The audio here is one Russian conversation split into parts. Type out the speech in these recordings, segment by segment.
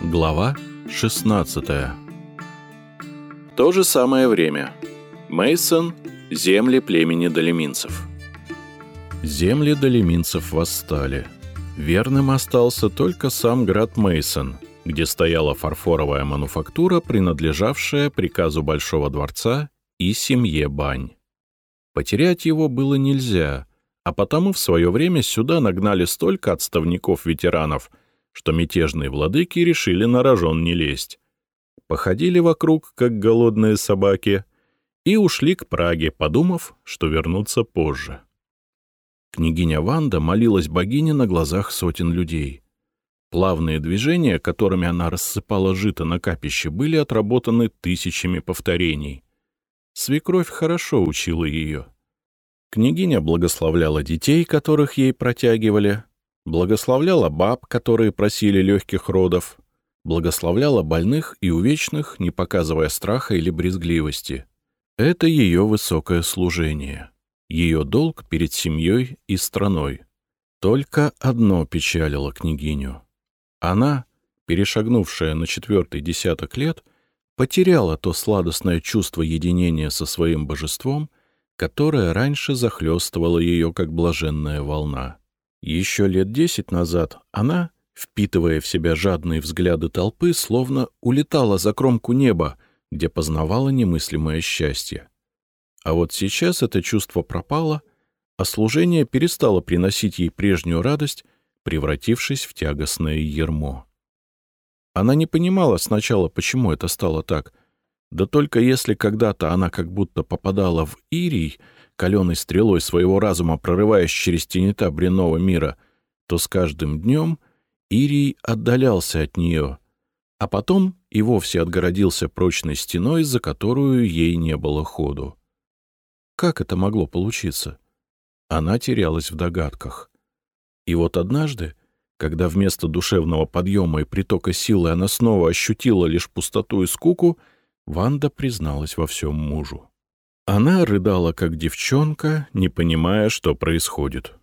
Глава 16 В то же самое время. Мейсон, земли племени долеминцев. Земли долеминцев восстали. Верным остался только сам град Мейсон, где стояла фарфоровая мануфактура, принадлежавшая приказу Большого дворца и семье Бань. Потерять его было нельзя, а потому в свое время сюда нагнали столько отставников-ветеранов — что мятежные владыки решили на рожон не лезть. Походили вокруг, как голодные собаки, и ушли к Праге, подумав, что вернутся позже. Княгиня Ванда молилась богине на глазах сотен людей. Плавные движения, которыми она рассыпала жито на капище, были отработаны тысячами повторений. Свекровь хорошо учила ее. Княгиня благословляла детей, которых ей протягивали, благословляла баб, которые просили легких родов, благословляла больных и увечных, не показывая страха или брезгливости. Это ее высокое служение, ее долг перед семьей и страной. Только одно печалило княгиню. Она, перешагнувшая на четвертый десяток лет, потеряла то сладостное чувство единения со своим божеством, которое раньше захлестывало ее, как блаженная волна. Еще лет десять назад она, впитывая в себя жадные взгляды толпы, словно улетала за кромку неба, где познавала немыслимое счастье. А вот сейчас это чувство пропало, а служение перестало приносить ей прежнюю радость, превратившись в тягостное ермо. Она не понимала сначала, почему это стало так, да только если когда-то она как будто попадала в Ирий — каленой стрелой своего разума прорываясь через тенета бренного мира, то с каждым днем Ирий отдалялся от нее, а потом и вовсе отгородился прочной стеной, за которую ей не было ходу. Как это могло получиться? Она терялась в догадках. И вот однажды, когда вместо душевного подъема и притока силы она снова ощутила лишь пустоту и скуку, Ванда призналась во всем мужу. Она рыдала, как девчонка, не понимая, что происходит.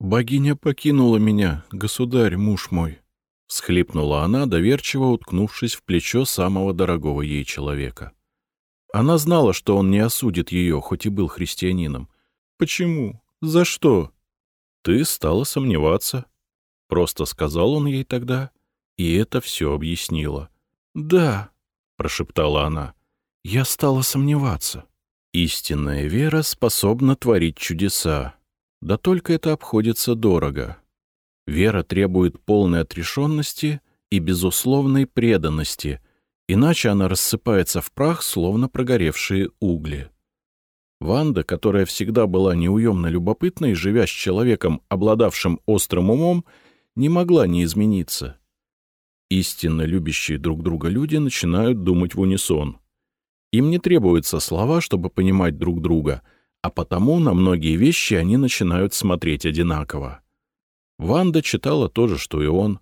«Богиня покинула меня, государь, муж мой», — всхлипнула она, доверчиво уткнувшись в плечо самого дорогого ей человека. Она знала, что он не осудит ее, хоть и был христианином. «Почему? За что?» «Ты стала сомневаться», — просто сказал он ей тогда, и это все объяснило. «Да», — прошептала она, — «я стала сомневаться». Истинная вера способна творить чудеса. Да только это обходится дорого. Вера требует полной отрешенности и безусловной преданности, иначе она рассыпается в прах, словно прогоревшие угли. Ванда, которая всегда была неуемно любопытной, живя с человеком, обладавшим острым умом, не могла не измениться. Истинно любящие друг друга люди начинают думать в унисон. Им не требуются слова, чтобы понимать друг друга, а потому на многие вещи они начинают смотреть одинаково. Ванда читала то же, что и он.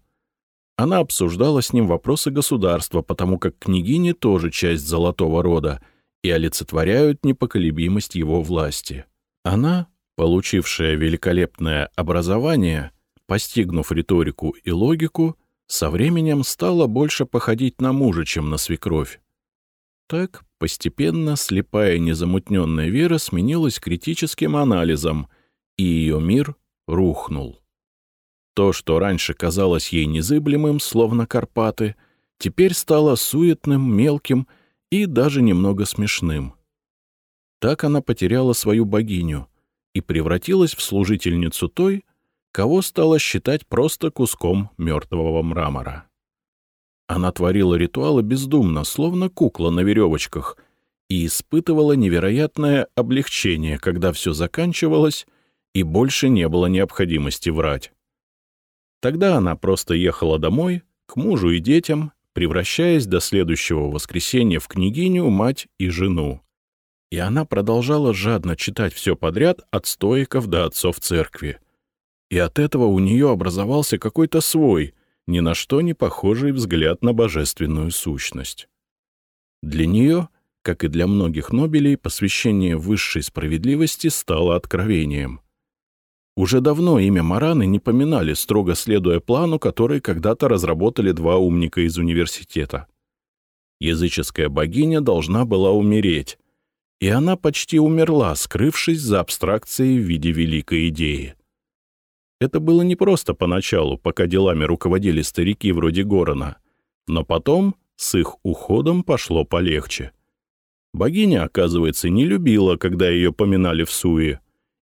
Она обсуждала с ним вопросы государства, потому как княгини тоже часть золотого рода и олицетворяют непоколебимость его власти. Она, получившая великолепное образование, постигнув риторику и логику, со временем стала больше походить на мужа, чем на свекровь. Так, постепенно, слепая незамутненная вера сменилась критическим анализом, и ее мир рухнул. То, что раньше казалось ей незыблемым, словно Карпаты, теперь стало суетным, мелким и даже немного смешным. Так она потеряла свою богиню и превратилась в служительницу той, кого стала считать просто куском мертвого мрамора. Она творила ритуалы бездумно, словно кукла на веревочках, и испытывала невероятное облегчение, когда все заканчивалось и больше не было необходимости врать. Тогда она просто ехала домой, к мужу и детям, превращаясь до следующего воскресенья в княгиню, мать и жену. И она продолжала жадно читать все подряд от стоиков до отцов церкви. И от этого у нее образовался какой-то свой, ни на что не похожий взгляд на божественную сущность. Для нее, как и для многих Нобелей, посвящение высшей справедливости стало откровением. Уже давно имя Мараны не поминали, строго следуя плану, который когда-то разработали два умника из университета. Языческая богиня должна была умереть, и она почти умерла, скрывшись за абстракцией в виде великой идеи. Это было непросто поначалу, пока делами руководили старики вроде Горона, но потом с их уходом пошло полегче. Богиня, оказывается, не любила, когда ее поминали в суе,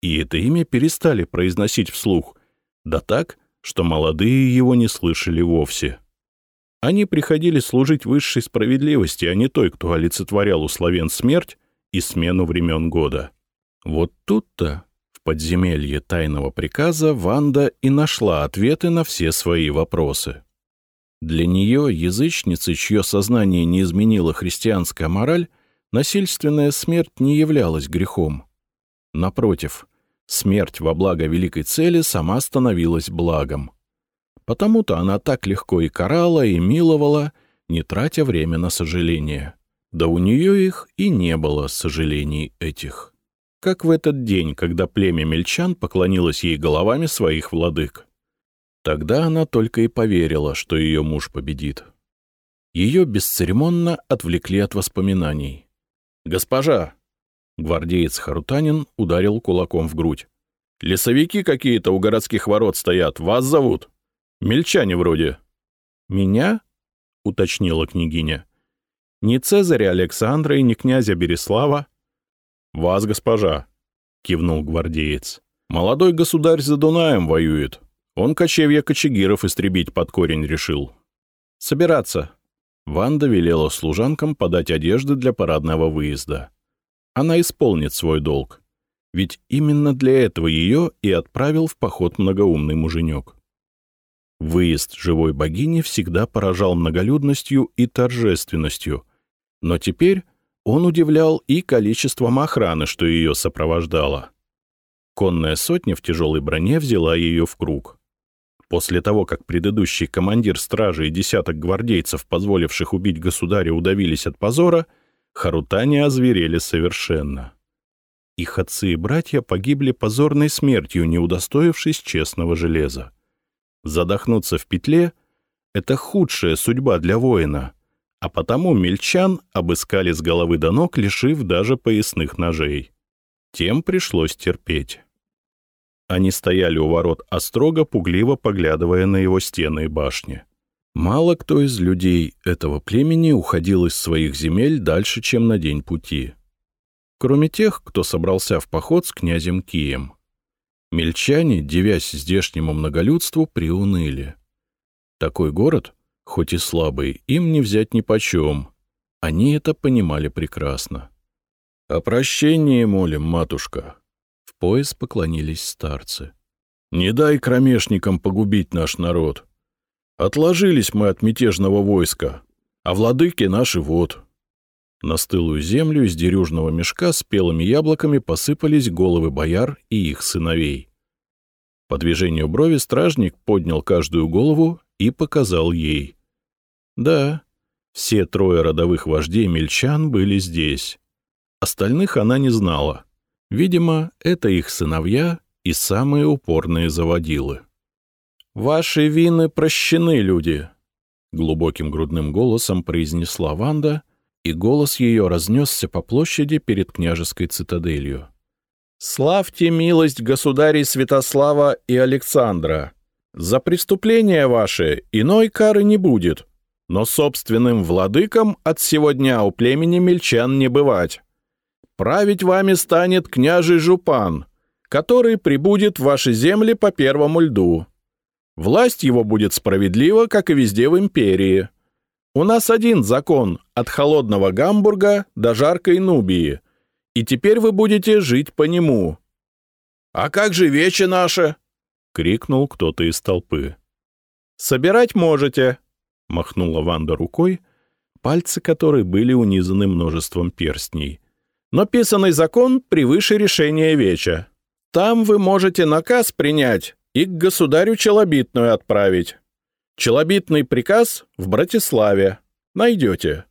и это имя перестали произносить вслух, да так, что молодые его не слышали вовсе. Они приходили служить высшей справедливости, а не той, кто олицетворял у славян смерть и смену времен года. Вот тут-то, подземелье тайного приказа, Ванда и нашла ответы на все свои вопросы. Для нее, язычницы, чье сознание не изменила христианская мораль, насильственная смерть не являлась грехом. Напротив, смерть во благо великой цели сама становилась благом. Потому-то она так легко и карала, и миловала, не тратя время на сожаления. Да у нее их и не было сожалений этих. Как в этот день, когда племя мельчан поклонилось ей головами своих владык. Тогда она только и поверила, что ее муж победит. Ее бесцеремонно отвлекли от воспоминаний. «Госпожа!» Гвардеец Харутанин ударил кулаком в грудь. «Лесовики какие-то у городских ворот стоят. Вас зовут. Мельчане вроде». «Меня?» — уточнила княгиня. «Ни Цезаря Александра и ни князя Береслава». «Вас, госпожа», — кивнул гвардеец. «Молодой государь за Дунаем воюет. Он кочевья кочегиров истребить под корень решил». «Собираться». Ванда велела служанкам подать одежды для парадного выезда она исполнит свой долг. Ведь именно для этого ее и отправил в поход многоумный муженек. Выезд живой богини всегда поражал многолюдностью и торжественностью, но теперь он удивлял и количеством охраны, что ее сопровождало. Конная сотня в тяжелой броне взяла ее в круг. После того, как предыдущий командир стражи и десяток гвардейцев, позволивших убить государя, удавились от позора — Харутане озверели совершенно. Их отцы и братья погибли позорной смертью, не удостоившись честного железа. Задохнуться в петле — это худшая судьба для воина, а потому мельчан обыскали с головы до ног, лишив даже поясных ножей. Тем пришлось терпеть. Они стояли у ворот острого, пугливо поглядывая на его стены и башни. Мало кто из людей этого племени уходил из своих земель дальше, чем на день пути. Кроме тех, кто собрался в поход с князем Кием. Мельчане, девясь здешнему многолюдству, приуныли. Такой город, хоть и слабый, им не взять нипочем. Они это понимали прекрасно. «О прощении молим, матушка!» В пояс поклонились старцы. «Не дай кромешникам погубить наш народ!» Отложились мы от мятежного войска, а владыки наши вот. На стылую землю из дерюжного мешка с пелыми яблоками посыпались головы бояр и их сыновей. По движению брови стражник поднял каждую голову и показал ей. Да, все трое родовых вождей мельчан были здесь. Остальных она не знала. Видимо, это их сыновья и самые упорные заводилы. «Ваши вины прощены, люди», — глубоким грудным голосом произнесла Ванда, и голос ее разнесся по площади перед княжеской цитаделью. «Славьте милость государей Святослава и Александра. За преступления ваши иной кары не будет, но собственным владыкам от сегодня у племени мельчан не бывать. Править вами станет княжий Жупан, который прибудет в ваши земли по первому льду». Власть его будет справедлива, как и везде в империи. У нас один закон от холодного Гамбурга до жаркой Нубии, и теперь вы будете жить по нему». «А как же вечи наши?» — крикнул кто-то из толпы. «Собирать можете», — махнула Ванда рукой, пальцы которой были унизаны множеством перстней. «Но писанный закон превыше решения веча. Там вы можете наказ принять, и к государю Челобитную отправить. Челобитный приказ в Братиславе. Найдете».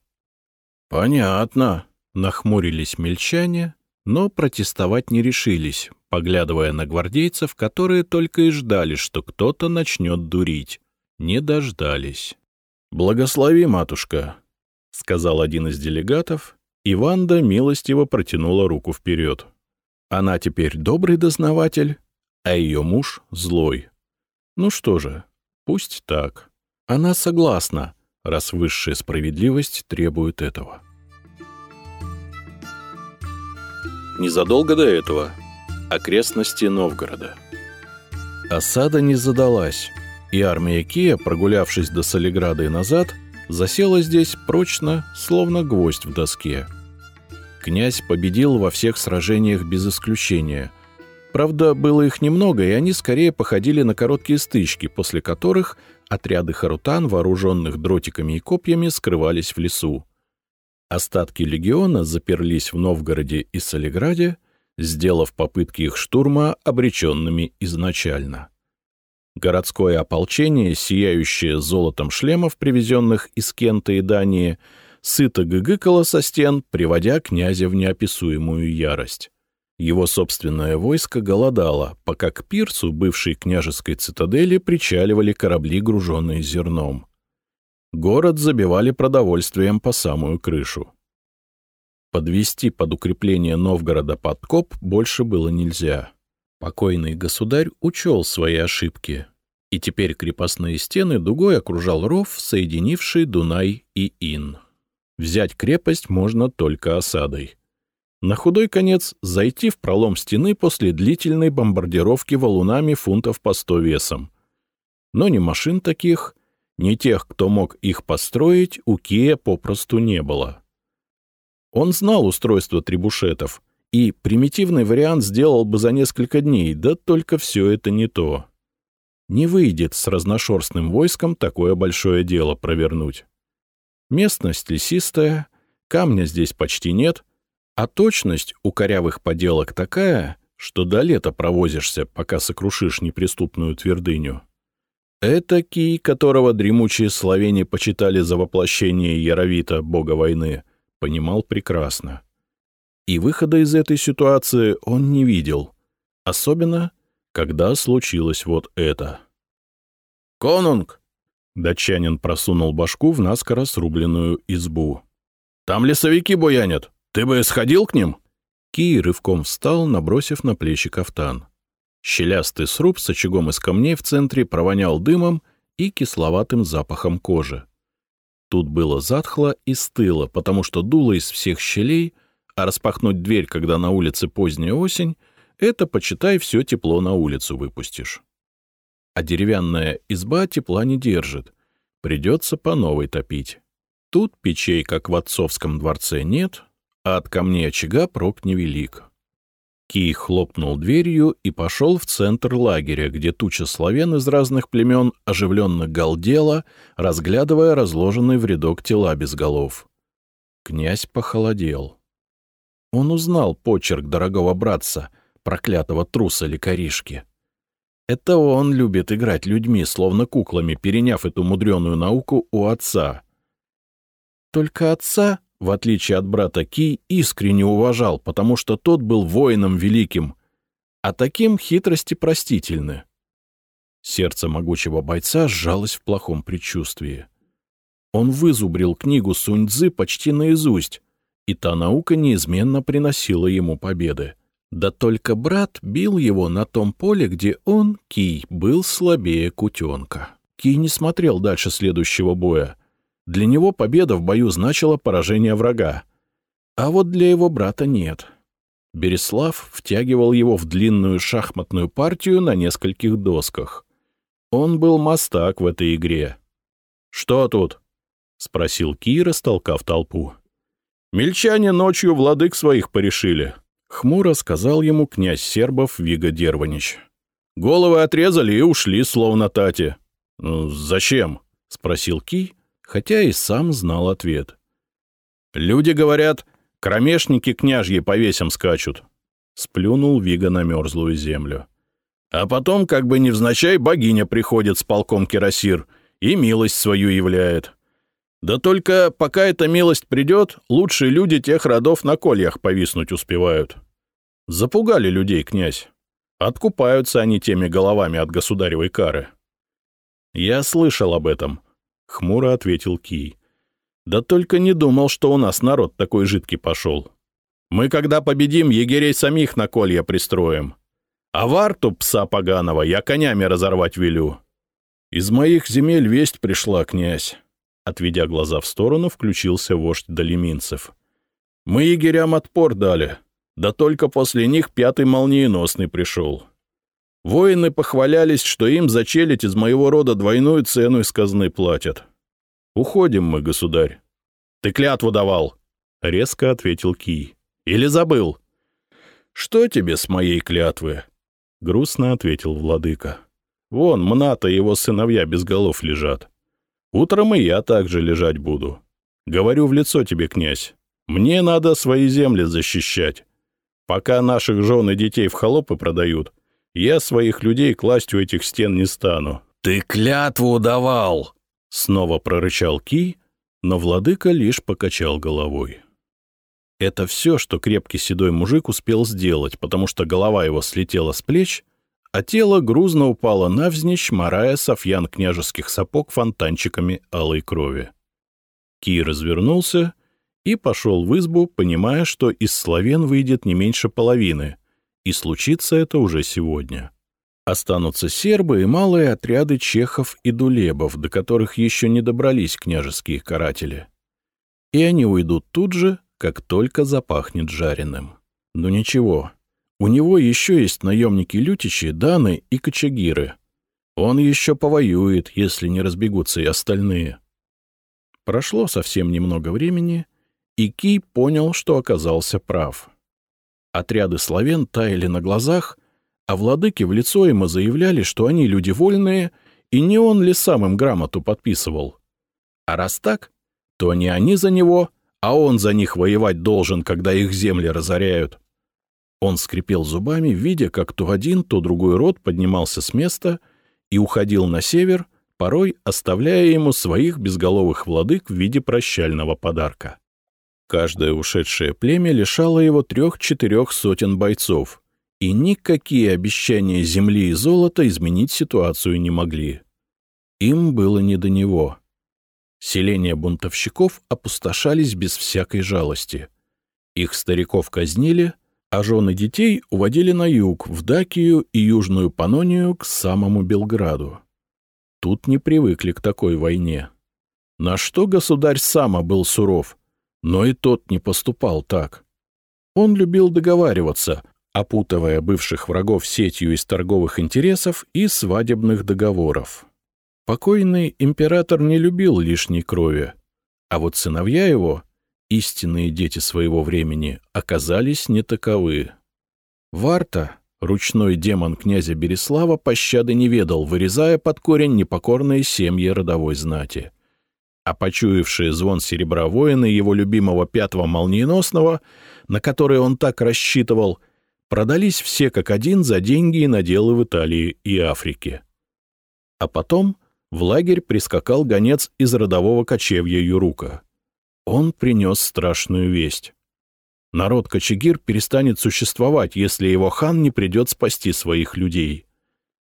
«Понятно», — нахмурились мельчане, но протестовать не решились, поглядывая на гвардейцев, которые только и ждали, что кто-то начнет дурить. Не дождались. «Благослови, матушка», — сказал один из делегатов, и Ванда милостиво протянула руку вперед. Она теперь добрый дознаватель, а ее муж — злой. Ну что же, пусть так. Она согласна, раз высшая справедливость требует этого. Незадолго до этого окрестности Новгорода. Осада не задалась, и армия Кия, прогулявшись до Солиграда и назад, засела здесь прочно, словно гвоздь в доске. Князь победил во всех сражениях без исключения. Правда, было их немного, и они скорее походили на короткие стычки, после которых отряды харутан, вооруженных дротиками и копьями, скрывались в лесу. Остатки легиона заперлись в Новгороде и Солиграде, сделав попытки их штурма обреченными изначально. Городское ополчение, сияющее золотом шлемов, привезенных из Кента и Дании, сыто гыгыкало со стен, приводя князя в неописуемую ярость. Его собственное войско голодало, пока к пирсу бывшей княжеской цитадели причаливали корабли, груженные зерном. Город забивали продовольствием по самую крышу. Подвести под укрепление Новгорода подкоп больше было нельзя. Покойный государь учел свои ошибки, и теперь крепостные стены дугой окружал ров, соединивший Дунай и Ин. Взять крепость можно только осадой. На худой конец зайти в пролом стены после длительной бомбардировки валунами фунтов по сто весом. Но ни машин таких, ни тех, кто мог их построить, у Кия попросту не было. Он знал устройство трибушетов, и примитивный вариант сделал бы за несколько дней, да только все это не то. Не выйдет с разношерстным войском такое большое дело провернуть. Местность лесистая, камня здесь почти нет, а точность у корявых поделок такая, что до лета провозишься, пока сокрушишь неприступную твердыню. Это Кий, которого дремучие словени почитали за воплощение Яровита, бога войны, понимал прекрасно. И выхода из этой ситуации он не видел, особенно, когда случилось вот это. «Конунг!» — датчанин просунул башку в наскоро срубленную избу. «Там лесовики буянят. Ты бы сходил к ним?» Кий рывком встал, набросив на плечи кафтан. Щелястый сруб с очагом из камней в центре провонял дымом и кисловатым запахом кожи. Тут было затхло и стыло, потому что дуло из всех щелей, а распахнуть дверь, когда на улице поздняя осень, это, почитай, все тепло на улицу выпустишь. А деревянная изба тепла не держит, придется по новой топить. Тут печей, как в отцовском дворце, нет, а от камней очага прок невелик. Кий хлопнул дверью и пошел в центр лагеря, где туча славян из разных племен оживленно галдела, разглядывая разложенные в рядок тела без голов. Князь похолодел. Он узнал почерк дорогого братца, проклятого труса-лекаришки. Это он любит играть людьми, словно куклами, переняв эту мудреную науку у отца. Только отца в отличие от брата Ки, искренне уважал, потому что тот был воином великим, а таким хитрости простительны. Сердце могучего бойца сжалось в плохом предчувствии. Он вызубрил книгу Сунь-Дзы почти наизусть, и та наука неизменно приносила ему победы. Да только брат бил его на том поле, где он, Кий, был слабее кутенка. Кий не смотрел дальше следующего боя — для него победа в бою значила поражение врага. А вот для его брата нет. Береслав втягивал его в длинную шахматную партию на нескольких досках. Он был мастак в этой игре. «Что тут?» — спросил Кира, столкав толпу. «Мельчане ночью владык своих порешили», — хмуро сказал ему князь Сербов Вига Дерванич. «Головы отрезали и ушли, словно тати». «Ну, «Зачем?» — спросил Ки, хотя и сам знал ответ. «Люди говорят, кромешники княжьи по весям скачут», — сплюнул Вига на мерзлую землю. «А потом, как бы невзначай, богиня приходит с полком кирасир и милость свою являет. Да только пока эта милость придет, лучшие люди тех родов на кольях повиснуть успевают. Запугали людей, князь. Откупаются они теми головами от государевой кары. Я слышал об этом, — хмуро ответил Кий. Да только не думал, что у нас народ такой жидкий пошел. Мы, когда победим, егерей самих на колья пристроим. А варту пса поганого я конями разорвать велю. Из моих земель весть пришла, князь. Отведя глаза в сторону, включился вождь Долеминцев. Мы егерям отпор дали, да только после них пятый молниеносный пришел. Воины похвалялись, что им за челядь из моего рода двойную цену из казны платят. Уходим мы, государь. Ты клятву давал, — резко ответил Кий. Или забыл? Что тебе с моей клятвы? — грустно ответил владыка. Вон, Мната его сыновья без голов лежат. Утром и я также лежать буду. Говорю в лицо тебе, князь. Мне надо свои земли защищать. Пока наших жен и детей в холопы продают, я своих людей класть у этих стен не стану». «Ты клятву давал!» — снова прорычал Ки, но владыка лишь покачал головой. Это все, что крепкий седой мужик успел сделать, потому что голова его слетела с плеч, а тело грузно упало навзничь, морая софьян княжеских сапог фонтанчиками алой крови. Ки развернулся и пошел в избу, понимая, что из славен выйдет не меньше половины, и случится это уже сегодня. Останутся сербы и малые отряды чехов и дулебов, до которых еще не добрались княжеские каратели. И они уйдут тут же, как только запахнет жареным. Но ничего, у него еще есть наемники-лютичи, даны и кочегиры. Он еще повоюет, если не разбегутся и остальные. Прошло совсем немного времени, и Кий понял, что оказался прав. Отряды славян таяли на глазах, а владыки в лицо ему заявляли, что они люди вольные, и не он ли сам им грамоту подписывал. А раз так, то не они за него, а он за них воевать должен, когда их земли разоряют. Он скрипел зубами, видя, как то один, то другой род поднимался с места и уходил на север, порой оставляя ему своих безголовых владык в виде прощального подарка. Каждое ушедшее племя лишало его трех-четырех сотен бойцов, и никакие обещания земли и золота изменить ситуацию не могли. Им было не до него. Селения бунтовщиков опустошались без всякой жалости. Их стариков казнили, а жены детей уводили на юг, в Дакию и Южную Панонию к самому Белграду. Тут не привыкли к такой войне. На что государь сам был суров, но и тот не поступал так. Он любил договариваться, опутывая бывших врагов сетью из торговых интересов и свадебных договоров. Покойный император не любил лишней крови, а вот сыновья его, истинные дети своего времени, оказались не таковы. Варта, ручной демон князя Береслава, пощады не ведал, вырезая под корень непокорные семьи родовой знати а почуявшие звон серебра воины его любимого пятого молниеносного, на который он так рассчитывал, продались все как один за деньги и наделы в Италии и Африке. А потом в лагерь прискакал гонец из родового кочевья Юрука. Он принес страшную весть. Народ Кочегир перестанет существовать, если его хан не придет спасти своих людей.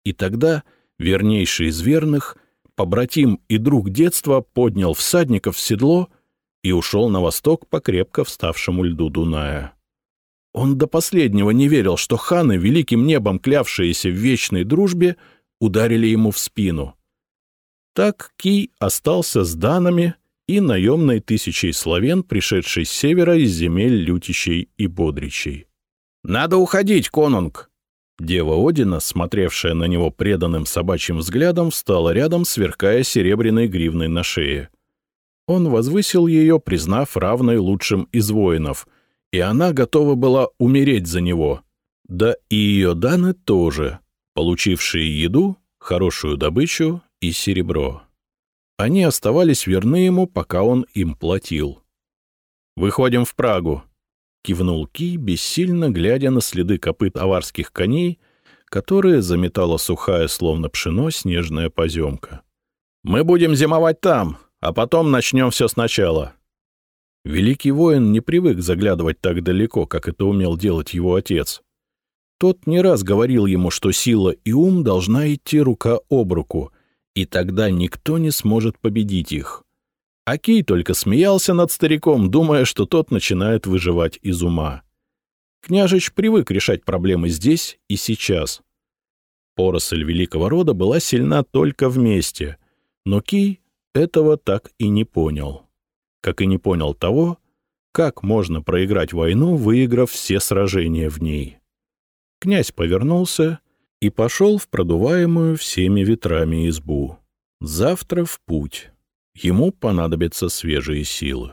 И тогда вернейший из верных — побратим и друг детства поднял всадников в седло и ушел на восток по крепко вставшему льду Дуная. Он до последнего не верил, что ханы, великим небом клявшиеся в вечной дружбе, ударили ему в спину. Так Кий остался с данами и наемной тысячей славян, пришедшей с севера из земель лютищей и бодричей. «Надо уходить, конунг!» Дева Одина, смотревшая на него преданным собачьим взглядом, встала рядом, сверкая серебряной гривной на шее. Он возвысил ее, признав равной лучшим из воинов, и она готова была умереть за него. Да и ее Даны тоже, получившие еду, хорошую добычу и серебро. Они оставались верны ему, пока он им платил. «Выходим в Прагу», — кивнул Ки, бессильно глядя на следы копыт аварских коней, которые заметала сухая, словно пшено, снежная поземка. «Мы будем зимовать там, а потом начнем все сначала». Великий воин не привык заглядывать так далеко, как это умел делать его отец. Тот не раз говорил ему, что сила и ум должна идти рука об руку, и тогда никто не сможет победить их. Акий только смеялся над стариком, думая, что тот начинает выживать из ума. Княжич привык решать проблемы здесь и сейчас. Поросль великого рода была сильна только вместе, но Кий этого так и не понял. Как и не понял того, как можно проиграть войну, выиграв все сражения в ней. Князь повернулся и пошел в продуваемую всеми ветрами избу. Завтра в путь. Ему понадобятся свежие силы.